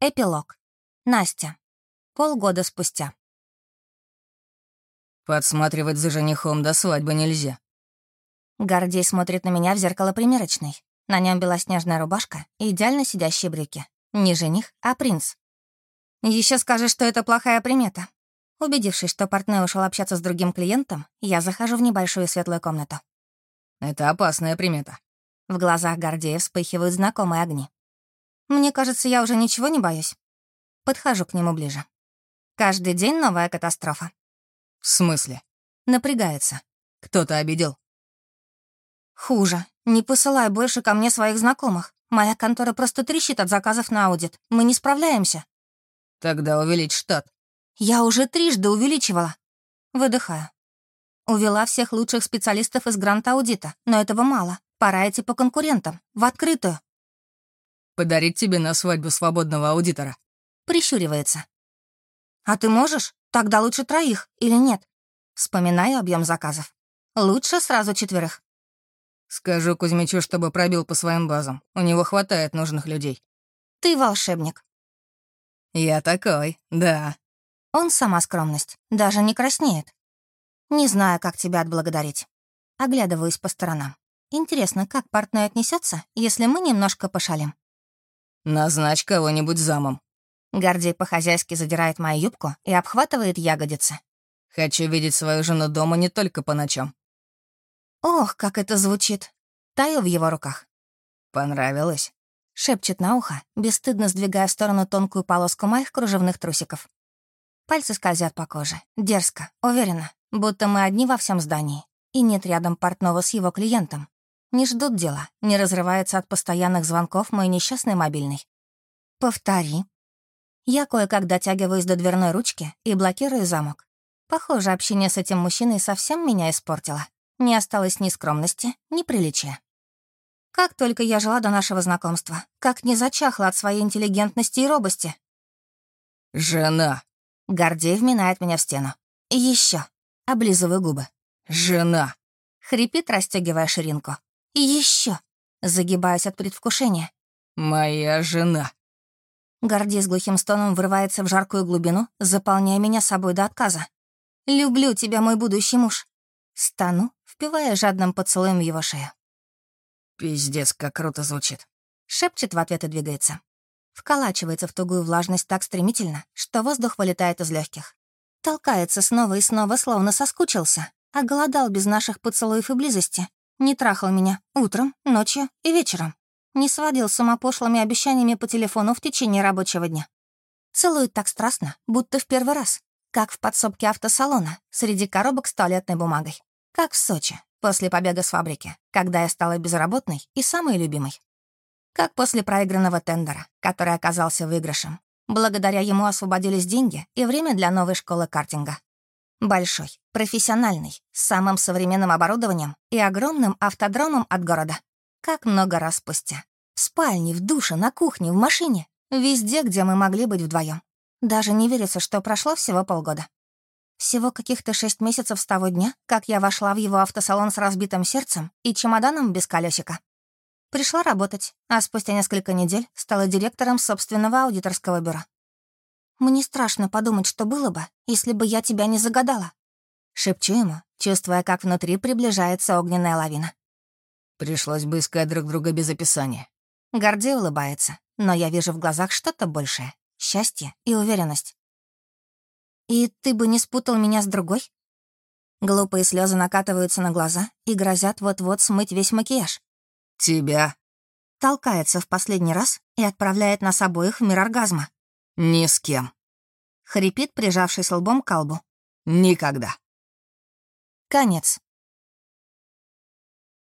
Эпилог. Настя. Полгода спустя. Подсматривать за женихом до свадьбы нельзя. Гордей смотрит на меня в зеркало примерочной. На нем белоснежная рубашка и идеально сидящие брюки. Не жених, а принц. Еще скажешь, что это плохая примета. Убедившись, что партнер ушел общаться с другим клиентом, я захожу в небольшую светлую комнату. Это опасная примета. В глазах Гордея вспыхивают знакомые огни. Мне кажется, я уже ничего не боюсь. Подхожу к нему ближе. Каждый день новая катастрофа. В смысле? Напрягается. Кто-то обидел? Хуже. Не посылай больше ко мне своих знакомых. Моя контора просто трещит от заказов на аудит. Мы не справляемся. Тогда увеличь штат. Я уже трижды увеличивала. Выдыхаю. Увела всех лучших специалистов из грант-аудита, но этого мало. Пора идти по конкурентам, в открытую. Подарить тебе на свадьбу свободного аудитора. Прищуривается. А ты можешь? Тогда лучше троих, или нет? Вспоминаю объем заказов. Лучше сразу четверых. Скажу Кузьмичу, чтобы пробил по своим базам. У него хватает нужных людей. Ты волшебник. Я такой, да. Он сама скромность, даже не краснеет. Не знаю, как тебя отблагодарить. Оглядываюсь по сторонам. Интересно, как партнер отнесется, если мы немножко пошалим? «Назначь кого-нибудь замом». Гордей по-хозяйски задирает мою юбку и обхватывает ягодицы. «Хочу видеть свою жену дома не только по ночам». Ох, как это звучит. Таю в его руках. «Понравилось?» Шепчет на ухо, бесстыдно сдвигая в сторону тонкую полоску моих кружевных трусиков. Пальцы скользят по коже. Дерзко, уверенно, будто мы одни во всем здании. И нет рядом портного с его клиентом. Не ждут дела, не разрывается от постоянных звонков мой несчастный мобильный. «Повтори». Я кое-как дотягиваюсь до дверной ручки и блокирую замок. Похоже, общение с этим мужчиной совсем меня испортило. Не осталось ни скромности, ни приличия. Как только я жила до нашего знакомства, как не зачахла от своей интеллигентности и робости. «Жена!» Гордей вминает меня в стену. Еще. Облизываю губы. «Жена!» Хрипит, расстегивая ширинку. Еще. Загибаюсь от предвкушения. «Моя жена». Гордей с глухим стоном врывается в жаркую глубину, заполняя меня собой до отказа. «Люблю тебя, мой будущий муж». Стану, впивая жадным поцелуем в его шею. «Пиздец, как круто звучит», — шепчет в ответ и двигается. Вколачивается в тугую влажность так стремительно, что воздух вылетает из легких. Толкается снова и снова, словно соскучился, а голодал без наших поцелуев и близости. Не трахал меня утром, ночью и вечером. Не сводил с ума пошлыми обещаниями по телефону в течение рабочего дня. Целует так страстно, будто в первый раз. Как в подсобке автосалона, среди коробок с туалетной бумагой. Как в Сочи, после побега с фабрики, когда я стала безработной и самой любимой. Как после проигранного тендера, который оказался выигрышем. Благодаря ему освободились деньги и время для новой школы картинга. Большой, профессиональный, с самым современным оборудованием и огромным автодромом от города. Как много раз спустя. В спальне, в душе, на кухне, в машине. Везде, где мы могли быть вдвоем. Даже не верится, что прошло всего полгода. Всего каких-то шесть месяцев с того дня, как я вошла в его автосалон с разбитым сердцем и чемоданом без колесика. Пришла работать, а спустя несколько недель стала директором собственного аудиторского бюро. Мне страшно подумать, что было бы, если бы я тебя не загадала. Шепчу ему, чувствуя, как внутри приближается огненная лавина. Пришлось бы искать друг друга без описания. Гордей улыбается, но я вижу в глазах что-то большее — счастье и уверенность. «И ты бы не спутал меня с другой?» Глупые слезы накатываются на глаза и грозят вот-вот смыть весь макияж. «Тебя?» Толкается в последний раз и отправляет нас обоих в мир оргазма. «Ни с кем». Хрипит, прижавшись лбом к колбу. «Никогда». Конец.